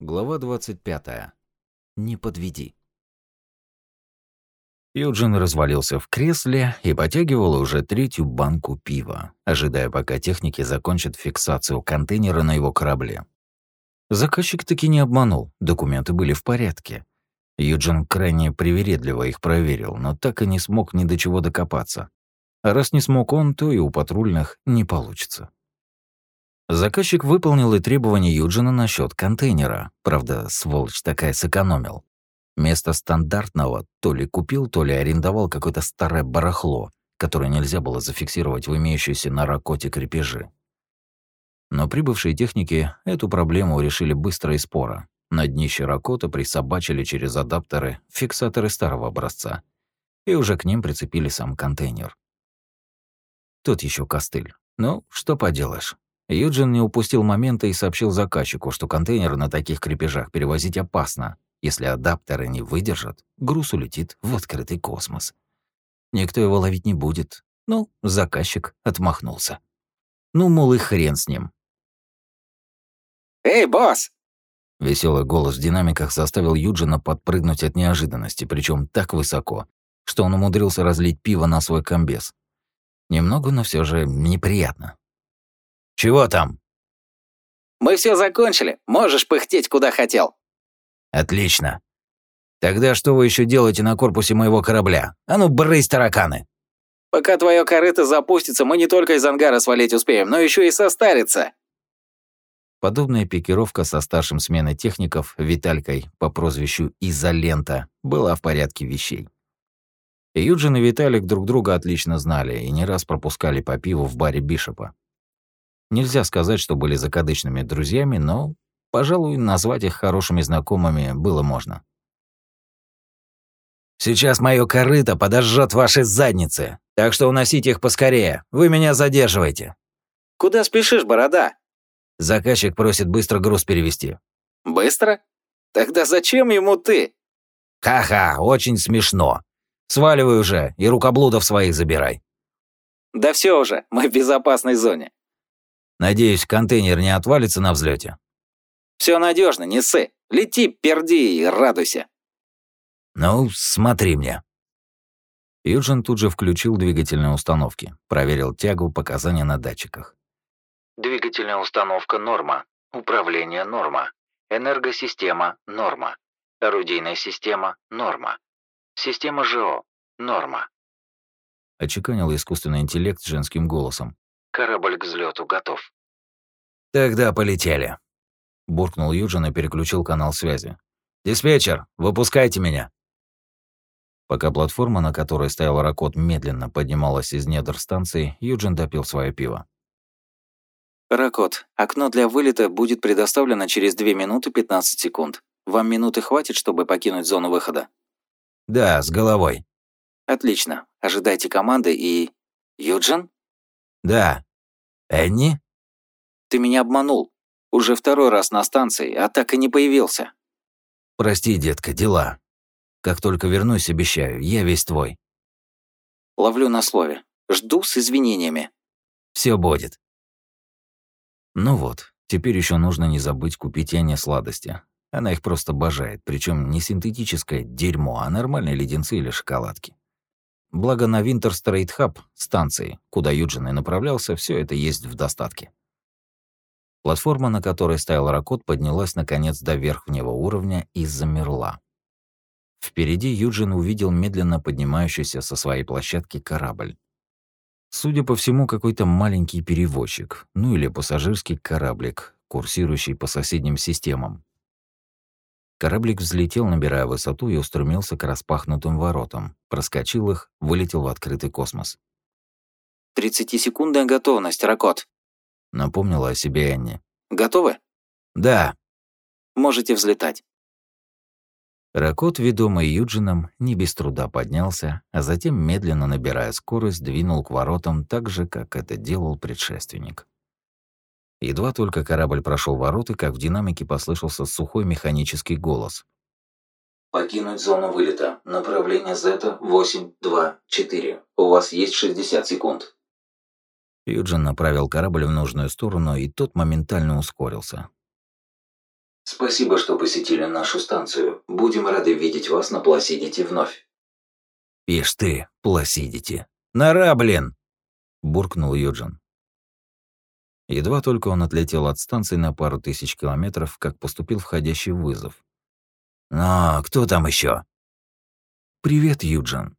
Глава 25. Не подведи. Юджин развалился в кресле и потягивал уже третью банку пива, ожидая, пока техники закончат фиксацию контейнера на его корабле. Заказчик таки не обманул, документы были в порядке. Юджин крайне привередливо их проверил, но так и не смог ни до чего докопаться. А раз не смог он, то и у патрульных не получится. Заказчик выполнил и требования Юджина насчет контейнера. Правда, сволочь такая сэкономил. Место стандартного то ли купил, то ли арендовал какое-то старое барахло, которое нельзя было зафиксировать в имеющиеся на ракоте крепежи. Но прибывшие техники эту проблему решили быстро и споро. На днище ракота присобачили через адаптеры фиксаторы старого образца. И уже к ним прицепили сам контейнер. Тут еще костыль. Ну, что поделаешь. Юджин не упустил момента и сообщил заказчику, что контейнер на таких крепежах перевозить опасно. Если адаптеры не выдержат, груз улетит в открытый космос. Никто его ловить не будет. Ну, заказчик отмахнулся. Ну, мол, и хрен с ним. «Эй, босс!» Веселый голос в динамиках заставил Юджина подпрыгнуть от неожиданности, причем так высоко, что он умудрился разлить пиво на свой комбез. Немного, но все же неприятно. «Чего там?» «Мы все закончили. Можешь пыхтеть, куда хотел». «Отлично. Тогда что вы еще делаете на корпусе моего корабля? А ну, брысь, тараканы!» «Пока твое корыто запустится, мы не только из ангара свалить успеем, но еще и состариться». Подобная пикировка со старшим смены техников Виталькой по прозвищу Изолента была в порядке вещей. Юджин и Виталик друг друга отлично знали и не раз пропускали по пиву в баре Бишопа. Нельзя сказать, что были закадычными друзьями, но, пожалуй, назвать их хорошими знакомыми было можно. «Сейчас моё корыто подожжёт ваши задницы, так что уносите их поскорее. Вы меня задерживаете». «Куда спешишь, борода?» Заказчик просит быстро груз перевести. «Быстро? Тогда зачем ему ты?» «Ха-ха, очень смешно. Сваливай уже и рукоблудов своих забирай». «Да все уже, мы в безопасной зоне. Надеюсь, контейнер не отвалится на взлете. Все надежно, не ссы. Лети, перди и радуйся. Ну, смотри мне. Юджин тут же включил двигательные установки, проверил тягу, показания на датчиках. Двигательная установка норма. Управление норма. Энергосистема норма. Орудийная система норма. Система ЖО норма. Очеканил искусственный интеллект женским голосом. Корабль к взлету готов. Тогда полетели. Буркнул Юджин и переключил канал связи. «Диспетчер, выпускайте меня!» Пока платформа, на которой стоял Ракот, медленно поднималась из недр станции, Юджин допил свое пиво. «Ракот, окно для вылета будет предоставлено через 2 минуты 15 секунд. Вам минуты хватит, чтобы покинуть зону выхода?» «Да, с головой». «Отлично. Ожидайте команды и...» «Юджин?» «Да». «Энни?» «Ты меня обманул. Уже второй раз на станции, а так и не появился». «Прости, детка, дела. Как только вернусь, обещаю, я весь твой». «Ловлю на слове. Жду с извинениями». Все будет». Ну вот, теперь еще нужно не забыть купить Яне сладости. Она их просто обожает, причем не синтетическое дерьмо, а нормальные леденцы или шоколадки. Благо на Винтерстрейт Хаб, станции, куда Юджин и направлялся, все это есть в достатке. Платформа, на которой стоял Ракот, поднялась наконец до верхнего уровня и замерла. Впереди Юджин увидел медленно поднимающийся со своей площадки корабль. Судя по всему, какой-то маленький перевозчик, ну или пассажирский кораблик, курсирующий по соседним системам. Кораблик взлетел, набирая высоту, и устремился к распахнутым воротам. Проскочил их, вылетел в открытый космос. «Тридцатисекундная готовность, Ракот», — напомнила о себе Энни. «Готовы?» «Да». «Можете взлетать». Ракот, ведомый Юджином, не без труда поднялся, а затем, медленно набирая скорость, двинул к воротам так же, как это делал предшественник. Едва только корабль прошел ворота, как в динамике послышался сухой механический голос. «Покинуть зону вылета. Направление Z824. У вас есть 60 секунд». Юджин направил корабль в нужную сторону, и тот моментально ускорился. Спасибо, что посетили нашу станцию. Будем рады видеть вас на Пласидите вновь. «Ишь ты, Пласидите! Нора, блин!» – буркнул Юджин. Едва только он отлетел от станции на пару тысяч километров, как поступил входящий вызов. «Но кто там еще? «Привет, Юджин».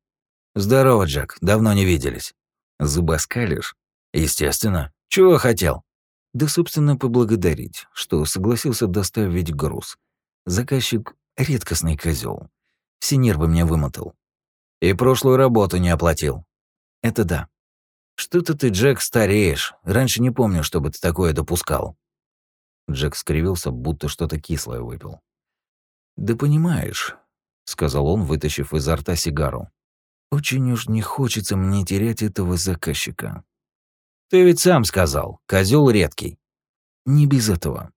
«Здорово, Джек, давно не виделись». «Зубоскалишь?» «Естественно. Чего хотел?» «Да, собственно, поблагодарить, что согласился доставить груз. Заказчик — редкостный козел. Все нервы мне вымотал. И прошлую работу не оплатил». «Это да. Что-то ты, Джек, стареешь. Раньше не помню, чтобы ты такое допускал». Джек скривился, будто что-то кислое выпил. «Да понимаешь», — сказал он, вытащив изо рта сигару. «Очень уж не хочется мне терять этого заказчика». «Ты ведь сам сказал, козел редкий». «Не без этого.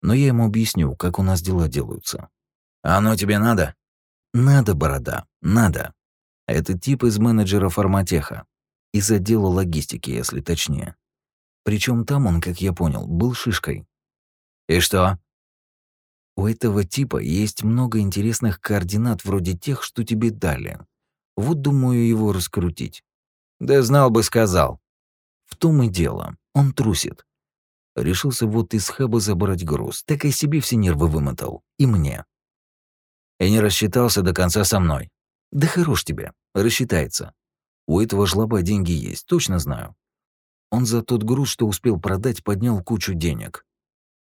Но я ему объясню, как у нас дела делаются». «Оно тебе надо?» «Надо, борода, надо. Это тип из менеджера форматеха из отдела логистики, если точнее. Причем там он, как я понял, был шишкой. И что? У этого типа есть много интересных координат вроде тех, что тебе дали. Вот думаю его раскрутить. Да знал бы, сказал. В том и дело, он трусит. Решился вот из хаба забрать груз, так и себе все нервы вымотал. И мне. И не рассчитался до конца со мной. Да хорош тебе, рассчитается. У этого жлоба деньги есть, точно знаю. Он за тот груз, что успел продать, поднял кучу денег.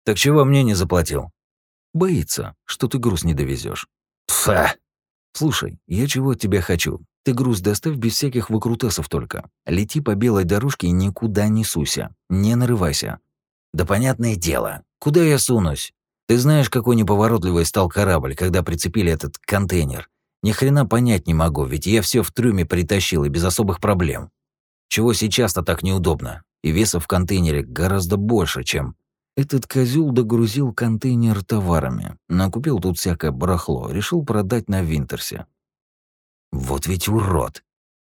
Так чего мне не заплатил? Боится, что ты груз не довезешь. Фа! Слушай, я чего от тебя хочу? Ты груз доставь без всяких выкрутасов только. Лети по белой дорожке и никуда не суйся. Не нарывайся. Да понятное дело. Куда я сунусь? Ты знаешь, какой неповоротливый стал корабль, когда прицепили этот контейнер. Ни хрена понять не могу, ведь я все в трюме притащил и без особых проблем. Чего сейчас-то так неудобно? И веса в контейнере гораздо больше, чем... Этот козел догрузил контейнер товарами, накупил тут всякое барахло, решил продать на Винтерсе. Вот ведь урод.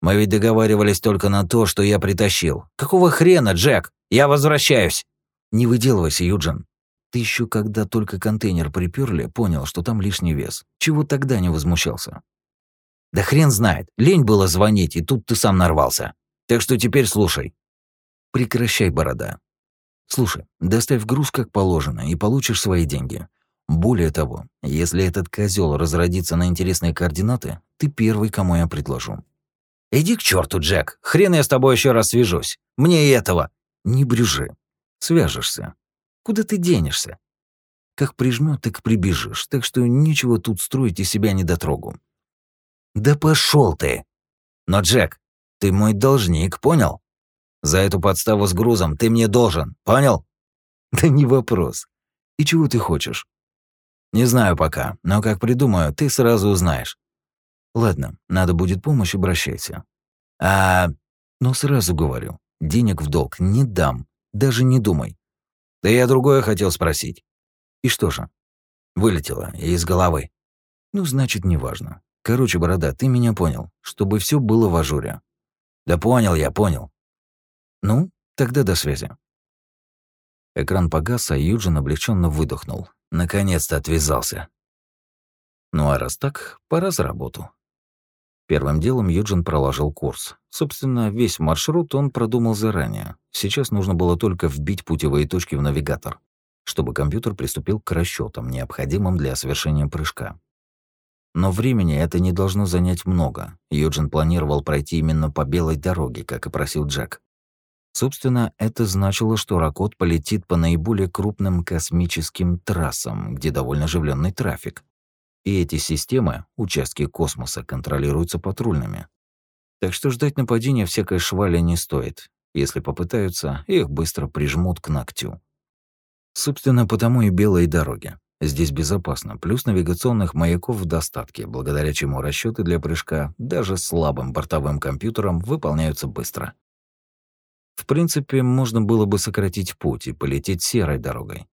Мы ведь договаривались только на то, что я притащил. Какого хрена, Джек? Я возвращаюсь. Не выделывайся, Юджин. Ты еще когда только контейнер приперли, понял, что там лишний вес. Чего тогда не возмущался? Да хрен знает. Лень было звонить, и тут ты сам нарвался. Так что теперь слушай. Прекращай, борода. Слушай, доставь груз как положено, и получишь свои деньги. Более того, если этот козел разродится на интересные координаты, ты первый, кому я предложу. Иди к черту, Джек. Хрен я с тобой еще раз свяжусь. Мне и этого. Не брюжи. Свяжешься. Куда ты денешься? Как прижмёт, так прибежишь, так что нечего тут строить из себя недотрогу. Да пошел ты! Но, Джек, ты мой должник, понял? За эту подставу с грузом ты мне должен, понял? Да не вопрос. И чего ты хочешь? Не знаю пока, но как придумаю, ты сразу узнаешь. Ладно, надо будет помощь, обращайся. А... Но сразу говорю, денег в долг не дам, даже не думай. Да я другое хотел спросить. И что же? Вылетело из головы. Ну, значит, неважно. Короче, борода, ты меня понял, чтобы все было в ажуре. Да понял я, понял. Ну, тогда до связи. Экран погас, а Юджин облегченно выдохнул. Наконец-то отвязался. Ну а раз так, пора за работу. Первым делом Юджин проложил курс. Собственно, весь маршрут он продумал заранее. Сейчас нужно было только вбить путевые точки в навигатор, чтобы компьютер приступил к расчетам, необходимым для совершения прыжка. Но времени это не должно занять много. Юджин планировал пройти именно по белой дороге, как и просил Джек. Собственно, это значило, что Ракот полетит по наиболее крупным космическим трассам, где довольно оживленный трафик. И эти системы, участки космоса, контролируются патрульными. Так что ждать нападения всякой швали не стоит. Если попытаются, их быстро прижмут к ногтю. Собственно, потому и белые дороги. Здесь безопасно, плюс навигационных маяков в достатке, благодаря чему расчеты для прыжка даже слабым бортовым компьютером выполняются быстро. В принципе, можно было бы сократить путь и полететь серой дорогой.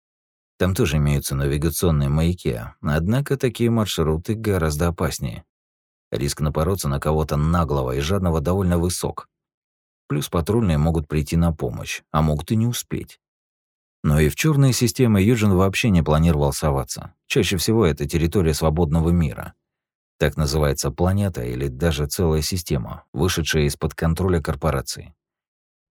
Там тоже имеются навигационные маяки, однако такие маршруты гораздо опаснее. Риск напороться на кого-то наглого и жадного довольно высок. Плюс патрульные могут прийти на помощь, а могут и не успеть. Но и в черные системы Юджин вообще не планировал соваться. Чаще всего это территория свободного мира. Так называется планета или даже целая система, вышедшая из-под контроля корпорации.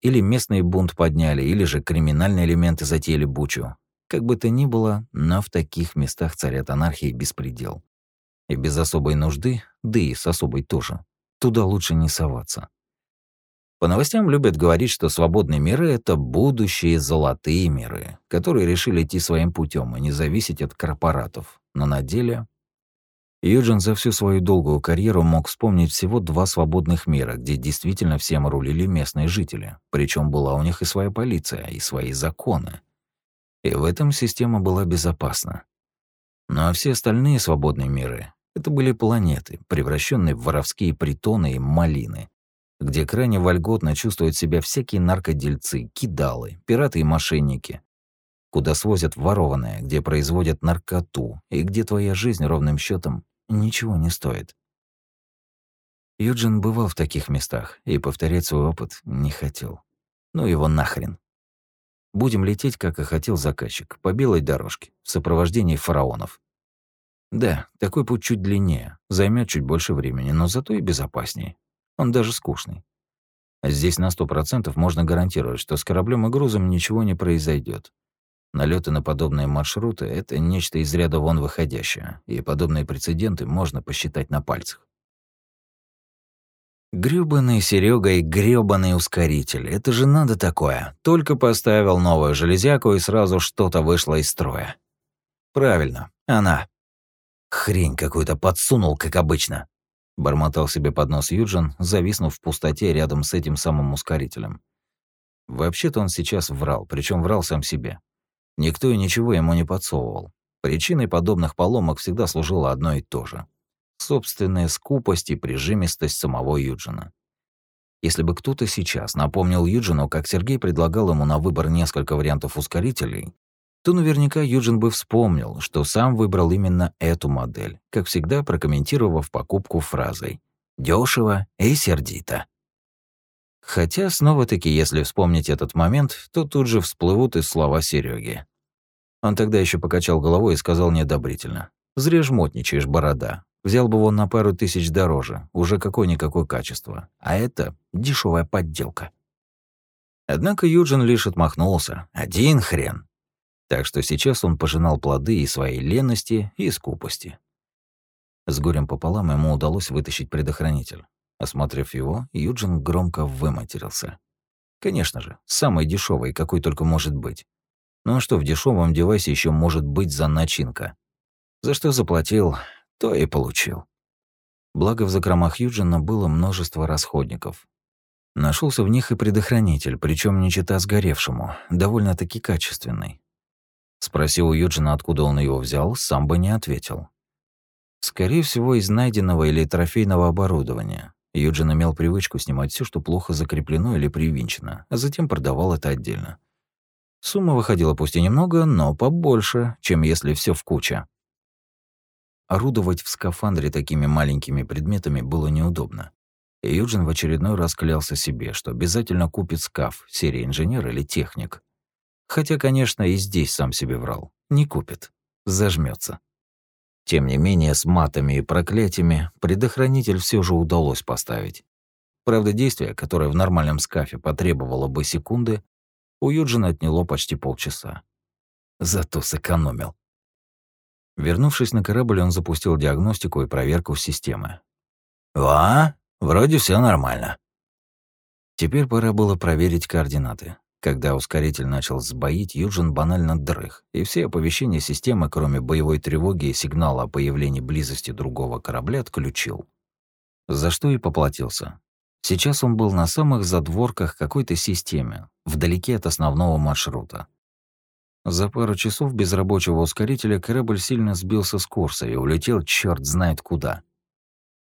Или местный бунт подняли, или же криминальные элементы затеяли бучу. Как бы то ни было, но в таких местах царят анархия и беспредел. И без особой нужды, да и с особой тоже, туда лучше не соваться. По новостям любят говорить, что свободные миры — это будущие золотые миры, которые решили идти своим путем и не зависеть от корпоратов. Но на деле... Юджин за всю свою долгую карьеру мог вспомнить всего два свободных мира, где действительно всем рулили местные жители. Причем была у них и своя полиция, и свои законы. И в этом система была безопасна. Ну а все остальные свободные миры — это были планеты, превращенные в воровские притоны и малины, где крайне вольготно чувствуют себя всякие наркодельцы, кидалы, пираты и мошенники, куда свозят ворованное, где производят наркоту и где твоя жизнь ровным счетом ничего не стоит. Юджин бывал в таких местах и повторять свой опыт не хотел. Ну его нахрен. Будем лететь, как и хотел заказчик, по белой дорожке, в сопровождении фараонов. Да, такой путь чуть длиннее, займет чуть больше времени, но зато и безопаснее. Он даже скучный. Здесь на сто процентов можно гарантировать, что с кораблем и грузом ничего не произойдет. Налеты на подобные маршруты — это нечто из ряда вон выходящее, и подобные прецеденты можно посчитать на пальцах. Грёбаный Серега и грёбаный ускоритель. Это же надо такое. Только поставил новую железяку, и сразу что-то вышло из строя. Правильно, она. Хрень какую-то подсунул, как обычно. Бормотал себе под нос Юджин, зависнув в пустоте рядом с этим самым ускорителем. Вообще-то он сейчас врал, причем врал сам себе. Никто и ничего ему не подсовывал. Причиной подобных поломок всегда служило одно и то же — собственная скупость и прижимистость самого Юджина. Если бы кто-то сейчас напомнил Юджину, как Сергей предлагал ему на выбор несколько вариантов ускорителей, то наверняка Юджин бы вспомнил, что сам выбрал именно эту модель, как всегда прокомментировав покупку фразой «дёшево и сердито». Хотя, снова-таки, если вспомнить этот момент, то тут же всплывут и слова Сереги. Он тогда еще покачал головой и сказал неодобрительно. «Зря жмотничаешь, борода. Взял бы он на пару тысяч дороже, уже какое-никакое качество. А это дешевая подделка». Однако Юджин лишь отмахнулся. «Один хрен. Так что сейчас он пожинал плоды и своей лености, и скупости. С горем пополам ему удалось вытащить предохранитель. Осмотрев его, Юджин громко выматерился. Конечно же, самый дешевый, какой только может быть. Ну а что в дешевом девайсе еще может быть за начинка? За что заплатил, то и получил. Благо в закромах Юджина было множество расходников. Нашелся в них и предохранитель, причем не чита сгоревшему, довольно-таки качественный. Спросил у Юджина, откуда он его взял, сам бы не ответил. Скорее всего, из найденного или трофейного оборудования. Юджин имел привычку снимать все, что плохо закреплено или привинчено, а затем продавал это отдельно. Сумма выходила пусть и немного, но побольше, чем если все в куче. Орудовать в скафандре такими маленькими предметами было неудобно. И Юджин в очередной раз клялся себе, что обязательно купит скаф, серии инженер или техник, Хотя, конечно, и здесь сам себе врал. Не купит. Зажмется. Тем не менее, с матами и проклятиями предохранитель все же удалось поставить. Правда, действие, которое в нормальном скафе потребовало бы секунды, у Юджина отняло почти полчаса. Зато сэкономил. Вернувшись на корабль, он запустил диагностику и проверку системы. «А, вроде все нормально». Теперь пора было проверить координаты. Когда ускоритель начал сбоить, Юджин банально дрых, и все оповещения системы, кроме боевой тревоги и сигнала о появлении близости другого корабля, отключил. За что и поплатился. Сейчас он был на самых задворках какой-то системы, вдалеке от основного маршрута. За пару часов без рабочего ускорителя корабль сильно сбился с курса и улетел черт знает куда.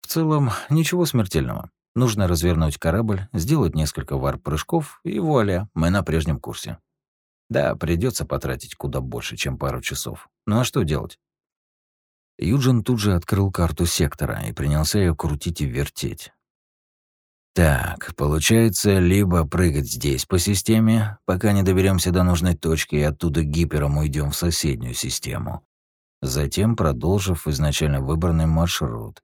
В целом, ничего смертельного. Нужно развернуть корабль, сделать несколько варп-прыжков, и вуаля, мы на прежнем курсе. Да, придется потратить куда больше, чем пару часов. Ну а что делать? Юджин тут же открыл карту сектора и принялся ее крутить и вертеть. Так, получается, либо прыгать здесь по системе, пока не доберемся до нужной точки и оттуда гипером уйдем в соседнюю систему, затем продолжив изначально выбранный маршрут.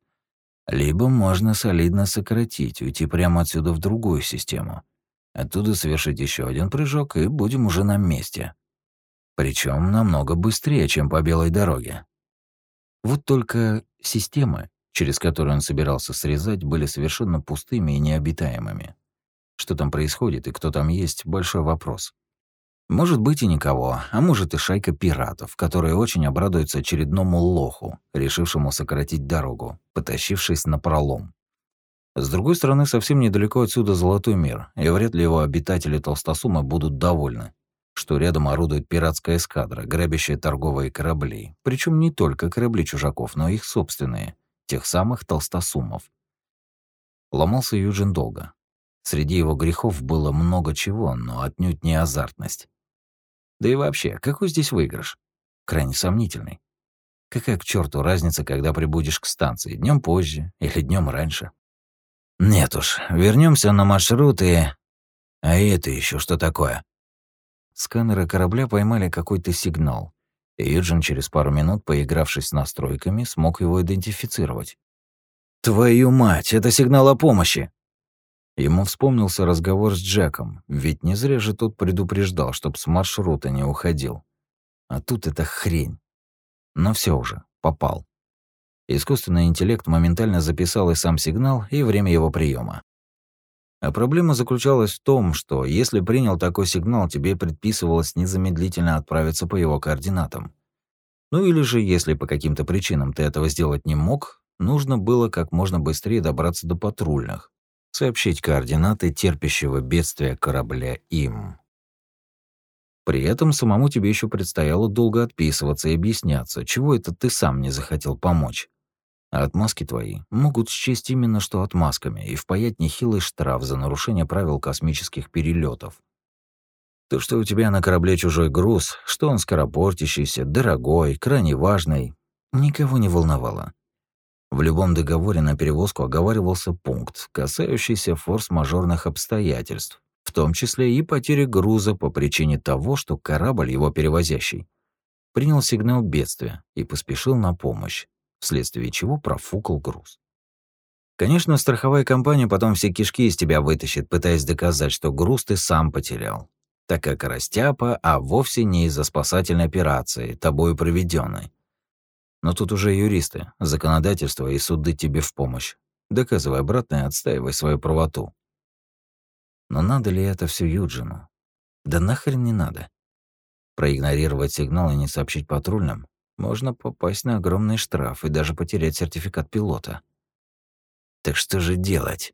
Либо можно солидно сократить, уйти прямо отсюда в другую систему. Оттуда совершить еще один прыжок, и будем уже на месте. Причем намного быстрее, чем по белой дороге. Вот только системы, через которые он собирался срезать, были совершенно пустыми и необитаемыми. Что там происходит и кто там есть — большой вопрос. Может быть и никого, а может и шайка пиратов, которые очень обрадуются очередному лоху, решившему сократить дорогу, потащившись на пролом. С другой стороны, совсем недалеко отсюда Золотой мир, и вряд ли его обитатели Толстосума будут довольны, что рядом орудует пиратская эскадра, грабящая торговые корабли, причем не только корабли чужаков, но и их собственные, тех самых Толстосумов. Ломался Юджин долго. Среди его грехов было много чего, но отнюдь не азартность. Да и вообще, какой здесь выигрыш? Крайне сомнительный. Какая к черту разница, когда прибудешь к станции, днем позже или днем раньше? Нет уж, вернемся на маршрут и... А это еще что такое? Сканеры корабля поймали какой-то сигнал, Юджин через пару минут, поигравшись с настройками, смог его идентифицировать. «Твою мать, это сигнал о помощи!» Ему вспомнился разговор с Джеком, ведь не зря же тот предупреждал, чтоб с маршрута не уходил. А тут эта хрень. Но все уже, попал. Искусственный интеллект моментально записал и сам сигнал, и время его приема. А проблема заключалась в том, что если принял такой сигнал, тебе предписывалось незамедлительно отправиться по его координатам. Ну или же, если по каким-то причинам ты этого сделать не мог, нужно было как можно быстрее добраться до патрульных, сообщить координаты терпящего бедствия корабля им. При этом самому тебе еще предстояло долго отписываться и объясняться, чего это ты сам не захотел помочь. А отмазки твои могут счесть именно что отмазками и впаять нехилый штраф за нарушение правил космических перелетов. То, что у тебя на корабле чужой груз, что он скоропортящийся, дорогой, крайне важный, никого не волновало. В любом договоре на перевозку оговаривался пункт, касающийся форс-мажорных обстоятельств, в том числе и потери груза по причине того, что корабль, его перевозящий, принял сигнал бедствия и поспешил на помощь, вследствие чего профукал груз. Конечно, страховая компания потом все кишки из тебя вытащит, пытаясь доказать, что груз ты сам потерял, так как растяпа, а вовсе не из-за спасательной операции, тобой проведенной. Но тут уже юристы, законодательство и суды тебе в помощь. Доказывай обратное отстаивай свою правоту. Но надо ли это все Юджину? Да нахрен не надо. Проигнорировать сигнал и не сообщить патрульным можно попасть на огромный штраф и даже потерять сертификат пилота. Так что же делать?